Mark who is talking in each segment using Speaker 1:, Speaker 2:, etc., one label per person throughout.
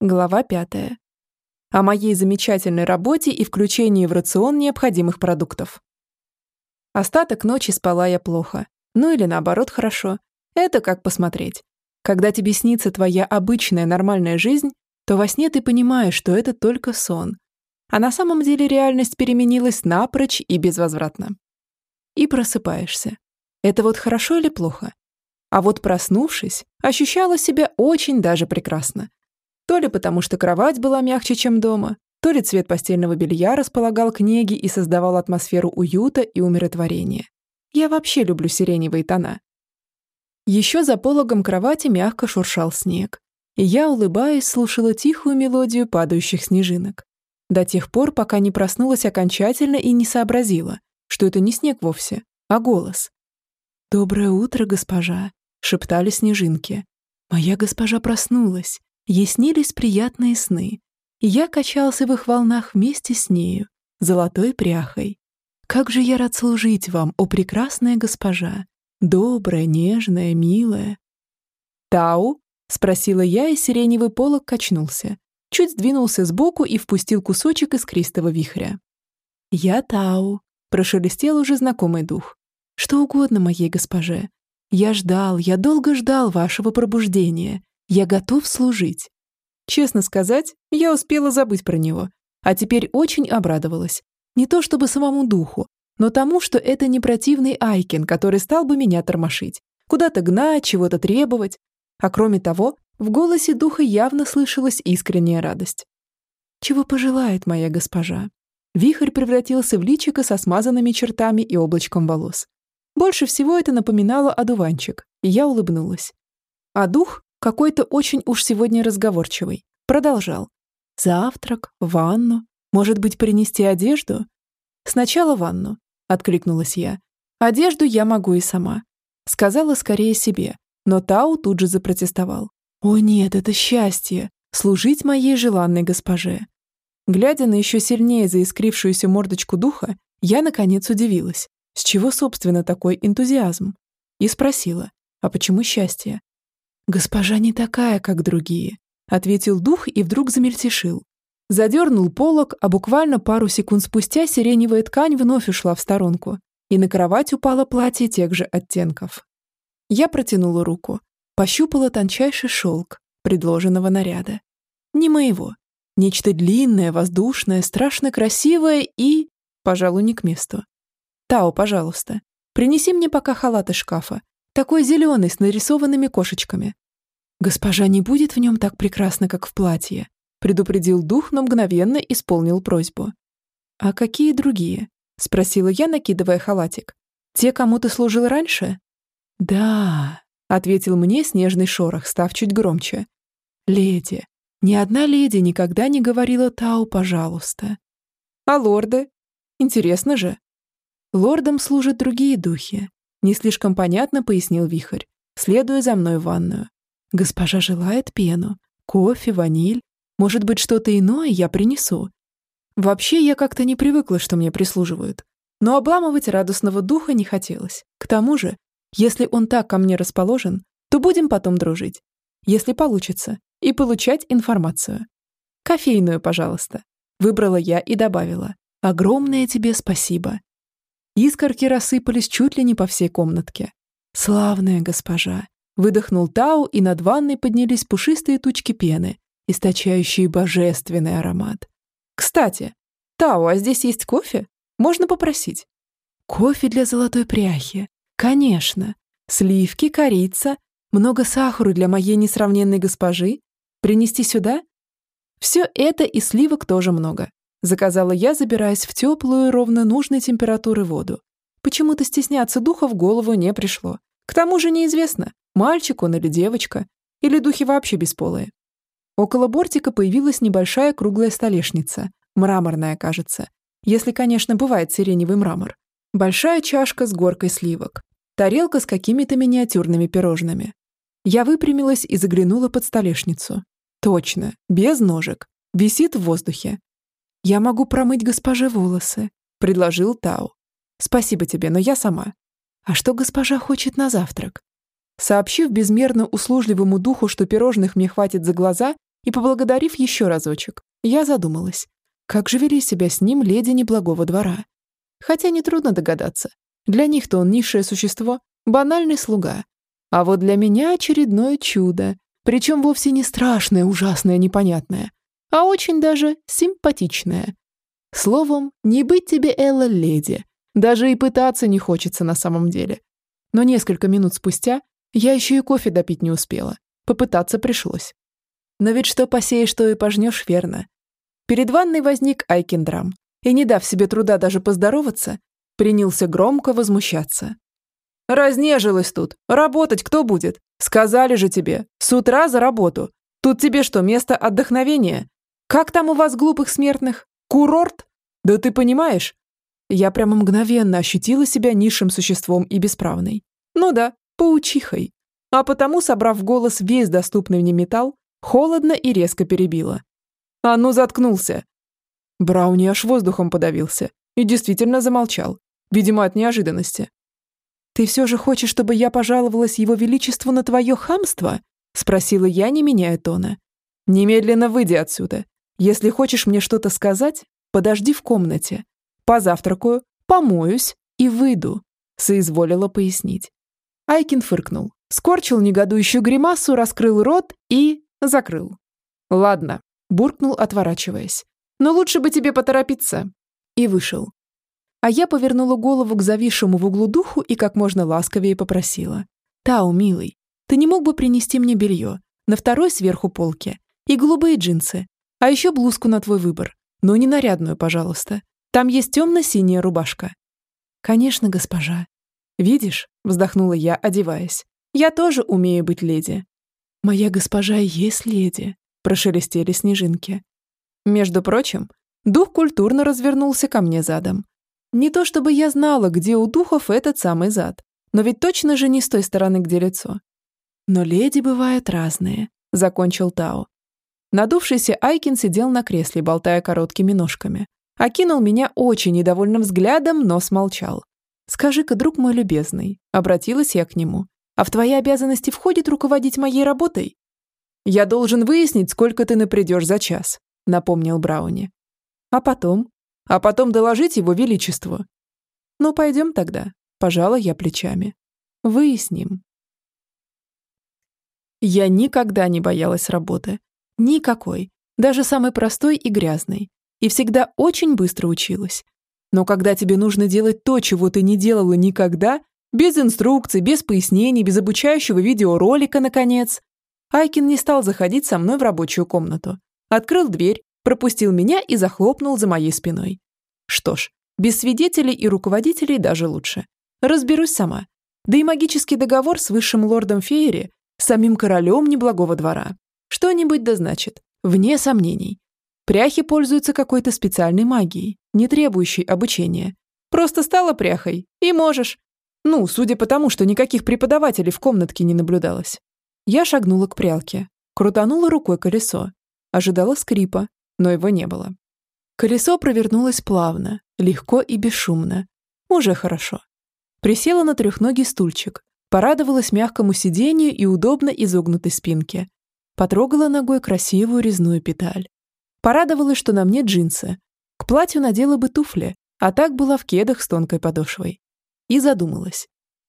Speaker 1: Глава пятая. О моей замечательной работе и включении в рацион необходимых продуктов. Остаток ночи спала я плохо. Ну или наоборот хорошо. Это как посмотреть. Когда тебе снится твоя обычная нормальная жизнь, то во сне ты понимаешь, что это только сон. А на самом деле реальность переменилась напрочь и безвозвратно. И просыпаешься. Это вот хорошо или плохо? А вот проснувшись, ощущала себя очень даже прекрасно. То ли потому, что кровать была мягче, чем дома, то ли цвет постельного белья располагал книги и создавал атмосферу уюта и умиротворения. Я вообще люблю сиреневые тона. Еще за пологом кровати мягко шуршал снег, и я, улыбаясь, слушала тихую мелодию падающих снежинок. До тех пор, пока не проснулась окончательно и не сообразила, что это не снег вовсе, а голос. «Доброе утро, госпожа», — шептали снежинки. «Моя госпожа проснулась, Ей снились приятные сны, и я качался в их волнах вместе с нею, золотой пряхой. Как же я рад служить вам, о прекрасная госпожа, добрая, нежная, милая. «Тау?» — спросила я, и сиреневый полог качнулся, чуть сдвинулся сбоку и впустил кусочек искристого вихря. «Я Тау», — прошелестел уже знакомый дух. «Что угодно моей госпоже. Я ждал, я долго ждал вашего пробуждения, я готов служить. Честно сказать, я успела забыть про него, а теперь очень обрадовалась. Не то чтобы самому духу, но тому, что это не противный Айкин, который стал бы меня тормошить, куда-то гнать, чего-то требовать. А кроме того, в голосе духа явно слышалась искренняя радость. «Чего пожелает моя госпожа?» Вихрь превратился в личико со смазанными чертами и облачком волос. Больше всего это напоминало одуванчик, и я улыбнулась. А дух, какой-то очень уж сегодня разговорчивый. Продолжал. Завтрак, ванну, может быть, принести одежду? Сначала ванну, откликнулась я. Одежду я могу и сама. Сказала скорее себе, но Тау тут же запротестовал. О нет, это счастье, служить моей желанной госпоже. Глядя на еще сильнее заискрившуюся мордочку духа, я, наконец, удивилась. С чего, собственно, такой энтузиазм? И спросила, а почему счастье? «Госпожа не такая, как другие», — ответил дух и вдруг замельтешил. Задернул полог, а буквально пару секунд спустя сиреневая ткань вновь ушла в сторонку, и на кровать упало платье тех же оттенков. Я протянула руку, пощупала тончайший шелк предложенного наряда. Не моего. Нечто длинное, воздушное, страшно красивое и... Пожалуй, не к месту. Тао, пожалуйста, принеси мне пока халат из шкафа, такой зеленый, с нарисованными кошечками. «Госпожа не будет в нем так прекрасно, как в платье», предупредил дух, но мгновенно исполнил просьбу. «А какие другие?» спросила я, накидывая халатик. «Те, кому ты служил раньше?» «Да», — ответил мне снежный шорох, став чуть громче. «Леди. Ни одна леди никогда не говорила Тау, пожалуйста». «А лорды? Интересно же». «Лордам служат другие духи. Не слишком понятно пояснил Вихрь, следуя за мной в ванную. Госпожа желает пену, кофе, ваниль. Может быть, что-то иное я принесу. Вообще, я как-то не привыкла, что мне прислуживают. Но обламывать радостного духа не хотелось. К тому же, если он так ко мне расположен, то будем потом дружить. Если получится. И получать информацию. Кофейную, пожалуйста. Выбрала я и добавила. Огромное тебе спасибо. Искорки рассыпались чуть ли не по всей комнатке. «Славная госпожа!» Выдохнул Тау, и над ванной поднялись пушистые тучки пены, источающие божественный аромат. «Кстати, Тау, а здесь есть кофе? Можно попросить?» «Кофе для золотой пряхи. Конечно. Сливки, корица, много сахара для моей несравненной госпожи. Принести сюда?» «Все это и сливок тоже много. Заказала я, забираясь в теплую, ровно нужной температуры воду. Почему-то стесняться духа в голову не пришло. К тому же неизвестно, мальчик он или девочка, или духи вообще бесполые. Около бортика появилась небольшая круглая столешница, мраморная, кажется, если, конечно, бывает сиреневый мрамор. Большая чашка с горкой сливок, тарелка с какими-то миниатюрными пирожными. Я выпрямилась и заглянула под столешницу. Точно, без ножек. Висит в воздухе. «Я могу промыть госпоже волосы», — предложил Тау. «Спасибо тебе, но я сама». «А что госпожа хочет на завтрак?» Сообщив безмерно услужливому духу, что пирожных мне хватит за глаза, и поблагодарив еще разочек, я задумалась, как же вели себя с ним леди неблагого двора. Хотя нетрудно догадаться, для них-то он низшее существо, банальный слуга. А вот для меня очередное чудо, причем вовсе не страшное, ужасное, непонятное, а очень даже симпатичное. Словом, не быть тебе, Элла, леди. Даже и пытаться не хочется на самом деле. Но несколько минут спустя я еще и кофе допить не успела. Попытаться пришлось. Но ведь что посеешь, то и пожнешь, верно. Перед ванной возник Айкендрам, и, не дав себе труда даже поздороваться, принялся громко возмущаться. «Разнежилась тут. Работать кто будет? Сказали же тебе. С утра за работу. Тут тебе что, место отдохновения? Как там у вас, глупых смертных? Курорт? Да ты понимаешь? Я прямо мгновенно ощутила себя низшим существом и бесправной. Ну да, паучихой. А потому, собрав голос весь доступный мне металл, холодно и резко перебила. «А ну, заткнулся!» Брауни аж воздухом подавился и действительно замолчал, видимо, от неожиданности. «Ты все же хочешь, чтобы я пожаловалась его величеству на твое хамство?» спросила я, не меняя тона. «Немедленно выйди отсюда. Если хочешь мне что-то сказать, подожди в комнате. Позавтракаю, помоюсь и выйду», соизволила пояснить. Айкин фыркнул, скорчил негодующую гримасу, раскрыл рот и закрыл. «Ладно», – буркнул, отворачиваясь. «Но лучше бы тебе поторопиться». И вышел. А я повернула голову к зависшему в углу духу и как можно ласковее попросила. «Тау, милый, ты не мог бы принести мне белье на второй сверху полке и голубые джинсы, а еще блузку на твой выбор, но не нарядную, пожалуйста. Там есть темно-синяя рубашка». «Конечно, госпожа». «Видишь?» – вздохнула я, одеваясь. «Я тоже умею быть леди». «Моя госпожа и есть леди», – прошелестели снежинки. Между прочим, дух культурно развернулся ко мне задом. Не то чтобы я знала, где у духов этот самый зад, но ведь точно же не с той стороны, где лицо. Но леди бывают разные, закончил Тао. Надувшийся Айкин сидел на кресле, болтая короткими ножками. Окинул меня очень недовольным взглядом, но смолчал. «Скажи-ка, друг мой любезный», — обратилась я к нему, «а в твои обязанности входит руководить моей работой?» «Я должен выяснить, сколько ты напридешь за час», — напомнил Брауни. «А потом?» «А потом доложить его величеству». «Ну, пойдем тогда», — пожала я плечами. «Выясним». Я никогда не боялась работы. Никакой. Даже самой простой и грязной. И всегда очень быстро училась. Но когда тебе нужно делать то, чего ты не делала никогда, без инструкций, без пояснений, без обучающего видеоролика, наконец, Айкин не стал заходить со мной в рабочую комнату. Открыл дверь, пропустил меня и захлопнул за моей спиной. Что ж, без свидетелей и руководителей даже лучше. Разберусь сама. Да и магический договор с высшим лордом Фейри самим королем неблагого двора. Что-нибудь да значит, вне сомнений. Пряхи пользуются какой-то специальной магией, не требующей обучения. Просто стала пряхой, и можешь. Ну, судя по тому, что никаких преподавателей в комнатке не наблюдалось. Я шагнула к прялке, крутанула рукой колесо. Ожидала скрипа, но его не было. Колесо провернулось плавно, легко и бесшумно. Уже хорошо. Присела на трехногий стульчик, Порадовалась мягкому сидению и удобно изогнутой спинке. Потрогала ногой красивую резную педаль. Порадовалась, что на мне джинсы. К платью надела бы туфли, а так была в кедах с тонкой подошвой. И задумалась.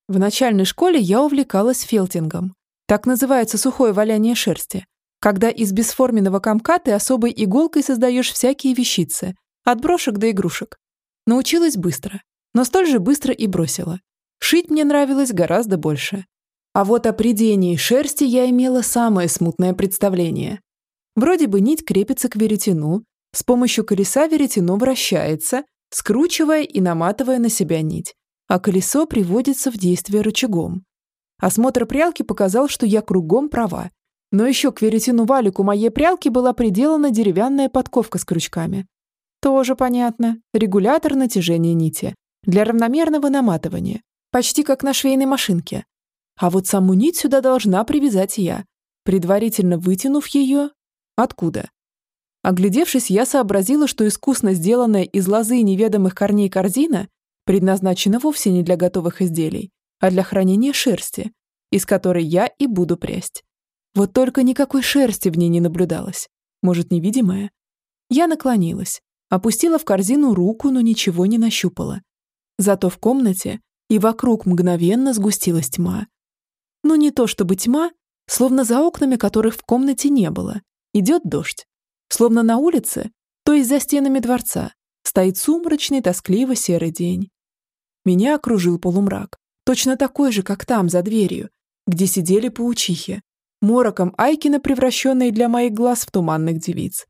Speaker 1: В начальной школе я увлекалась фелтингом. Так называется сухое валяние шерсти, когда из бесформенного комка ты особой иголкой создаешь всякие вещицы, от брошек до игрушек. Научилась быстро, но столь же быстро и бросила. Шить мне нравилось гораздо больше. А вот о придении шерсти я имела самое смутное представление. Вроде бы нить крепится к веретену, с помощью колеса веретено вращается, скручивая и наматывая на себя нить, а колесо приводится в действие рычагом. Осмотр прялки показал, что я кругом права. Но еще к веретену валику моей прялки была приделана деревянная подковка с крючками. Тоже понятно. Регулятор натяжения нити. Для равномерного наматывания почти как на швейной машинке. А вот саму нить сюда должна привязать я, предварительно вытянув ее... Откуда? Оглядевшись, я сообразила, что искусно сделанная из лозы неведомых корней корзина предназначена вовсе не для готовых изделий, а для хранения шерсти, из которой я и буду прясть. Вот только никакой шерсти в ней не наблюдалось. Может, невидимая? Я наклонилась, опустила в корзину руку, но ничего не нащупала. Зато в комнате и вокруг мгновенно сгустилась тьма. Ну не то чтобы тьма, словно за окнами которых в комнате не было. Идет дождь. Словно на улице, то есть за стенами дворца, стоит сумрачный, тоскливо серый день. Меня окружил полумрак, точно такой же, как там, за дверью, где сидели паучихи, мороком Айкина, превращенные для моих глаз в туманных девиц.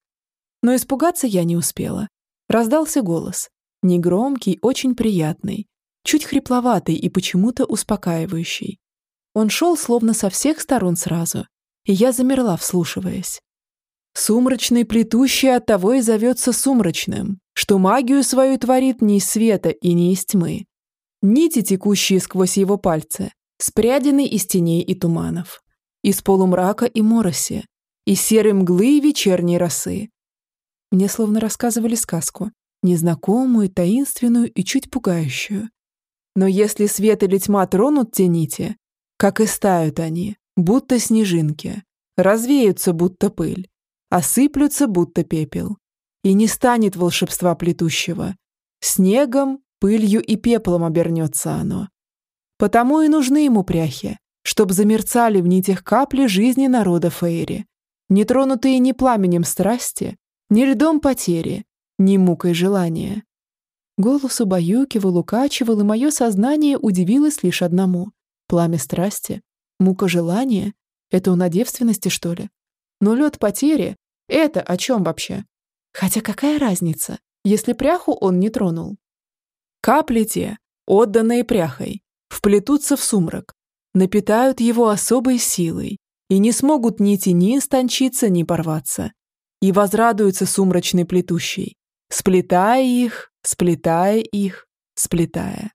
Speaker 1: Но испугаться я не успела. Раздался голос, негромкий, очень приятный, чуть хрипловатый и почему-то успокаивающий. Он шел словно со всех сторон сразу, и я замерла, вслушиваясь. Сумрачный плетущий от того и зовется сумрачным, что магию свою творит не из света и не из тьмы. Нити, текущие сквозь его пальцы, спрядены из теней и туманов, из полумрака и мороси, из серой мглы и вечерней росы. Мне словно рассказывали сказку, незнакомую, таинственную и чуть пугающую. Но если свет или тьма тронут те нити, как и стают они, будто снежинки, развеются, будто пыль, осыплются, будто пепел. И не станет волшебства плетущего. Снегом, пылью и пеплом обернется оно. Потому и нужны ему пряхи, чтоб замерцали в нитях капли жизни народа Фейри, не тронутые ни пламенем страсти, ни льдом потери, ни мукой желания. Голос убаюкивал, укачивал, и мое сознание удивилось лишь одному. Пламя страсти, мука желания — это он о девственности, что ли? Но лед потери — это о чем вообще? Хотя какая разница, если пряху он не тронул? Капли те, отданные пряхой, вплетутся в сумрак, напитают его особой силой и не смогут ни истончиться, ни порваться, и возрадуются сумрачной плетущей, сплетая их, сплетая их, сплетая.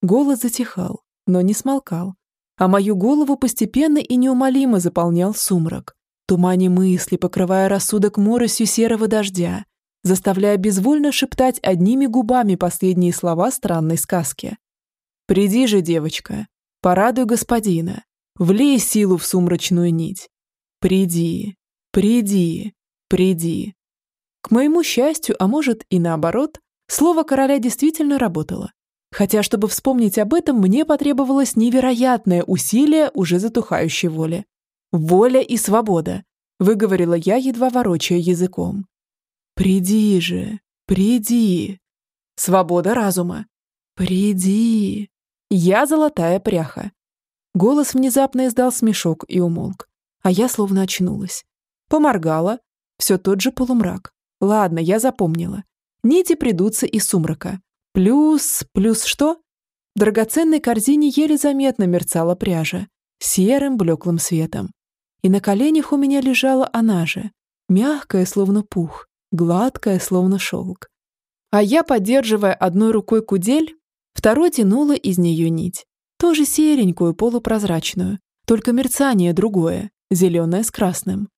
Speaker 1: Голос затихал, но не смолкал, а мою голову постепенно и неумолимо заполнял сумрак, тумане мысли, покрывая рассудок моросью серого дождя, заставляя безвольно шептать одними губами последние слова странной сказки. «Приди же, девочка, порадуй господина, влей силу в сумрачную нить. Приди, приди, приди». К моему счастью, а может и наоборот, слово короля действительно работало. Хотя, чтобы вспомнить об этом, мне потребовалось невероятное усилие уже затухающей воли. «Воля и свобода», — выговорила я, едва ворочая языком. «Приди же, приди». «Свобода разума». «Приди». «Я золотая пряха». Голос внезапно издал смешок и умолк, а я словно очнулась. Поморгала. Все тот же полумрак. Ладно, я запомнила. Нити придутся из сумрака. Плюс... плюс что? В драгоценной корзине еле заметно мерцала пряжа, серым блеклым светом. И на коленях у меня лежала она же, мягкая, словно пух, гладкая, словно шелк. А я, поддерживая одной рукой кудель, второй тянула из нее нить. Тоже серенькую, полупрозрачную, только мерцание другое, зеленое с красным.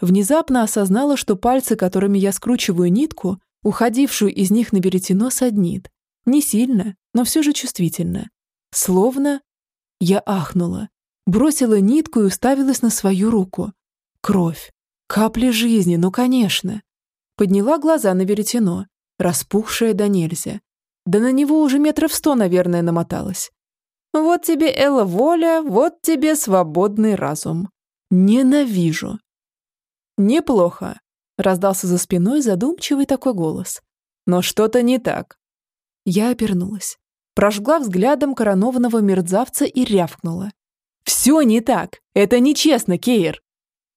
Speaker 1: Внезапно осознала, что пальцы, которыми я скручиваю нитку, уходившую из них на веретено, саднит. Не сильно, но все же чувствительно. Словно... Я ахнула. Бросила нитку и уставилась на свою руку. Кровь. Капли жизни, ну конечно. Подняла глаза на веретено, распухшее до нельзя. Да на него уже метров сто, наверное, намоталось. Вот тебе, Элла, воля, вот тебе свободный разум. Ненавижу. Неплохо, раздался за спиной задумчивый такой голос. Но что-то не так. Я обернулась, прожгла взглядом коронованного мерзавца и рявкнула. «Все не так! Это нечестно, Кейр!»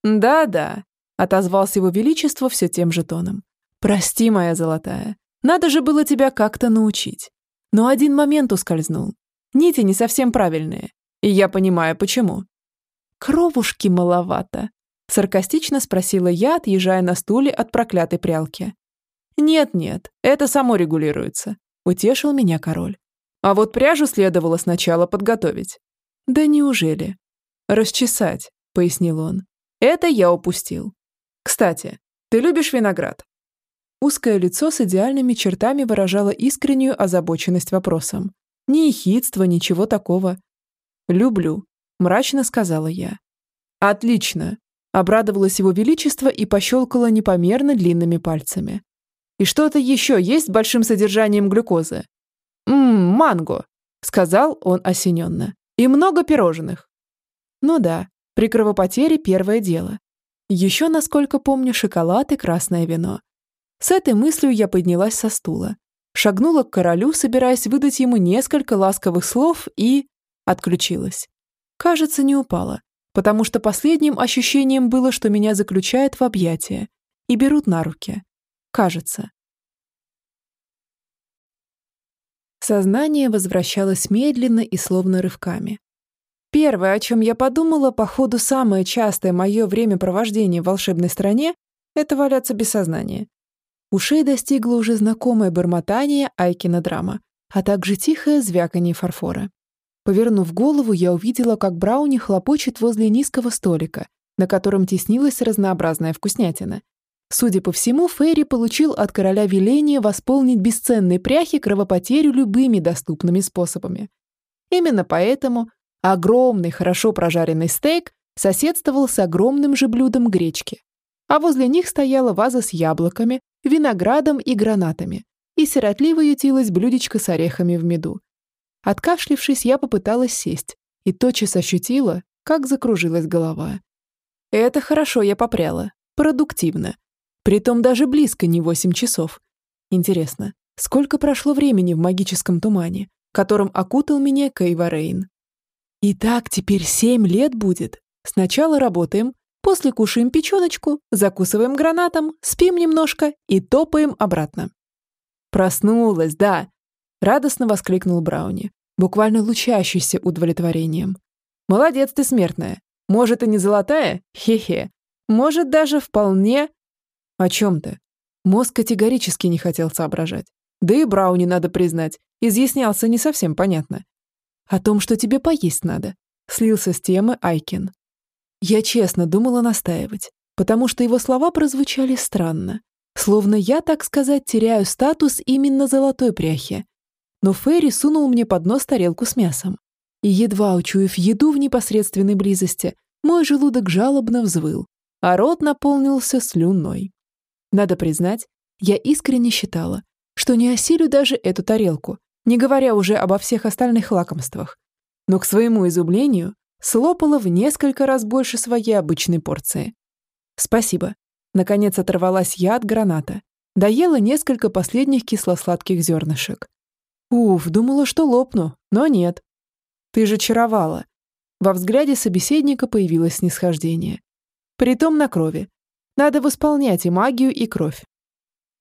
Speaker 1: «Да-да», — отозвался его величество все тем же тоном. «Прости, моя золотая, надо же было тебя как-то научить. Но один момент ускользнул. Нити не совсем правильные, и я понимаю, почему». «Кровушки маловато», — саркастично спросила я, отъезжая на стуле от проклятой прялки. «Нет-нет, это само регулируется. Утешил меня король. А вот пряжу следовало сначала подготовить. Да неужели? Расчесать, пояснил он. Это я упустил. Кстати, ты любишь виноград? Узкое лицо с идеальными чертами выражало искреннюю озабоченность вопросом. Ни ехидства, ничего такого. «Люблю», — мрачно сказала я. Отлично. Обрадовалось его величество и пощелкало непомерно длинными пальцами. И что-то еще есть с большим содержанием глюкозы? «Ммм, манго», — сказал он осененно. «И много пирожных». Ну да, при кровопотере первое дело. Еще, насколько помню, шоколад и красное вино. С этой мыслью я поднялась со стула, шагнула к королю, собираясь выдать ему несколько ласковых слов и... отключилась. Кажется, не упала, потому что последним ощущением было, что меня заключают в объятия и берут на руки. Кажется. Сознание возвращалось медленно и словно рывками. Первое, о чем я подумала, походу самое частое мое времяпровождение в волшебной стране, это валяться без сознания. Ушей достигло уже знакомое бормотание Айкина драма, а также тихое звяканье фарфора. Повернув голову, я увидела, как Брауни хлопочет возле низкого столика, на котором теснилась разнообразная вкуснятина. Судя по всему, Ферри получил от короля веление восполнить бесценные пряхи кровопотерю любыми доступными способами. Именно поэтому огромный, хорошо прожаренный стейк соседствовал с огромным же блюдом гречки, а возле них стояла ваза с яблоками, виноградом и гранатами, и сиротливо ютилось блюдечко с орехами в меду. Откашлившись, я попыталась сесть и тотчас ощутила, как закружилась голова. Это хорошо я попряла, продуктивно. Притом даже близко не восемь часов. Интересно, сколько прошло времени в магическом тумане, которым окутал меня Кейварейн? И так теперь семь лет будет. Сначала работаем, после кушаем печеночку, закусываем гранатом, спим немножко и топаем обратно. Проснулась, да, Радостно воскликнул Брауни, буквально лучащийся удовлетворением. «Молодец ты, смертная. Может, и не золотая? Хе-хе. Может, даже вполне...» «О чем ты?» Мозг категорически не хотел соображать. Да и Брауни, надо признать, изъяснялся не совсем понятно. «О том, что тебе поесть надо», — слился с темы Айкин. Я честно думала настаивать, потому что его слова прозвучали странно. Словно я, так сказать, теряю статус именно золотой пряхи, но Ферри сунул мне под нос тарелку с мясом. И едва учуяв еду в непосредственной близости, мой желудок жалобно взвыл, а рот наполнился слюной. Надо признать, я искренне считала, что не осилю даже эту тарелку, не говоря уже обо всех остальных лакомствах. Но к своему изумлению слопала в несколько раз больше своей обычной порции. Спасибо. Наконец оторвалась я от граната. Доела несколько последних кисло-сладких зернышек. Уф, думала, что лопну, но нет. Ты же чаровала. Во взгляде собеседника появилось снисхождение. Притом на крови. Надо восполнять и магию, и кровь.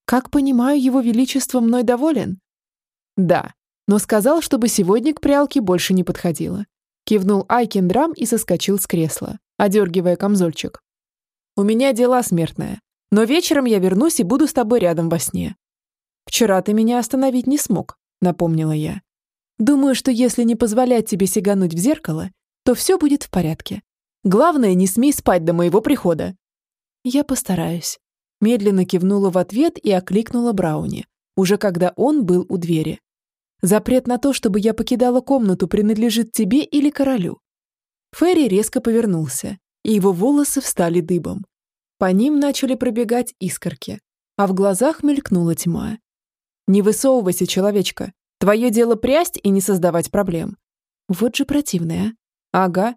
Speaker 1: Как понимаю, его величество мной доволен? Да, но сказал, чтобы сегодня к прялке больше не подходило. Кивнул Айкендрам и соскочил с кресла, одергивая камзольчик. У меня дела смертная, но вечером я вернусь и буду с тобой рядом во сне. Вчера ты меня остановить не смог, — напомнила я. «Думаю, что если не позволять тебе сигануть в зеркало, то все будет в порядке. Главное, не смей спать до моего прихода». «Я постараюсь», — медленно кивнула в ответ и окликнула Брауни, уже когда он был у двери. «Запрет на то, чтобы я покидала комнату, принадлежит тебе или королю?» Ферри резко повернулся, и его волосы встали дыбом. По ним начали пробегать искорки, а в глазах мелькнула тьма. Не высовывайся, человечка. Твое дело прясть и не создавать проблем. Вот же противная. Ага.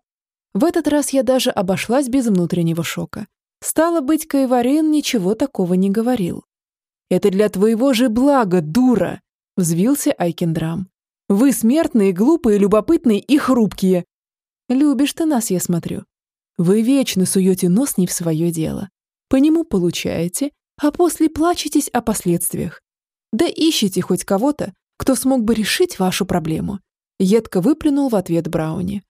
Speaker 1: В этот раз я даже обошлась без внутреннего шока. Стало быть, Кайварин ничего такого не говорил. «Это для твоего же блага, дура!» — взвился Айкендрам. «Вы смертные, глупые, любопытные и хрупкие!» «Любишь ты нас, я смотрю. Вы вечно суете нос не в свое дело. По нему получаете, а после плачетесь о последствиях. Да ищите хоть кого-то, кто смог бы решить вашу проблему. Едко выплюнул в ответ Брауни.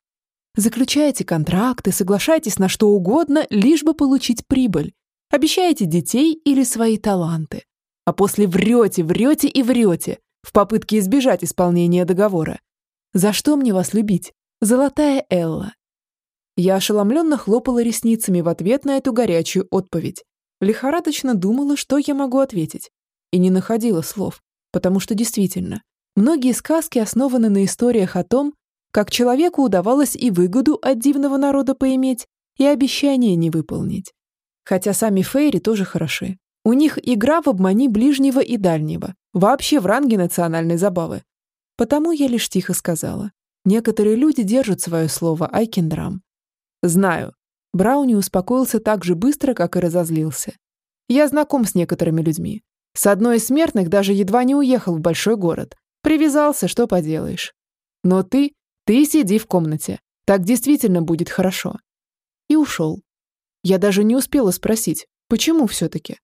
Speaker 1: Заключайте контракты, соглашайтесь на что угодно, лишь бы получить прибыль. Обещаете детей или свои таланты. А после врете, врете и врете в попытке избежать исполнения договора. За что мне вас любить? Золотая Элла. Я ошеломленно хлопала ресницами в ответ на эту горячую отповедь. Лихорадочно думала, что я могу ответить и не находила слов, потому что действительно, многие сказки основаны на историях о том, как человеку удавалось и выгоду от дивного народа поиметь, и обещание не выполнить. Хотя сами Фейри тоже хороши. У них игра в обмани ближнего и дальнего, вообще в ранге национальной забавы. Потому я лишь тихо сказала. Некоторые люди держат свое слово Айкендрам. Знаю. Брауни успокоился так же быстро, как и разозлился. Я знаком с некоторыми людьми. С одной из смертных даже едва не уехал в большой город. Привязался, что поделаешь. Но ты, ты сиди в комнате. Так действительно будет хорошо. И ушел. Я даже не успела спросить, почему все-таки.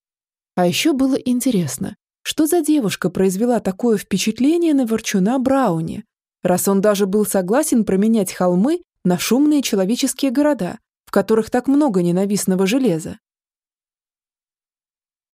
Speaker 1: А еще было интересно, что за девушка произвела такое впечатление на ворчуна Брауни, раз он даже был согласен променять холмы на шумные человеческие города, в которых так много ненавистного железа.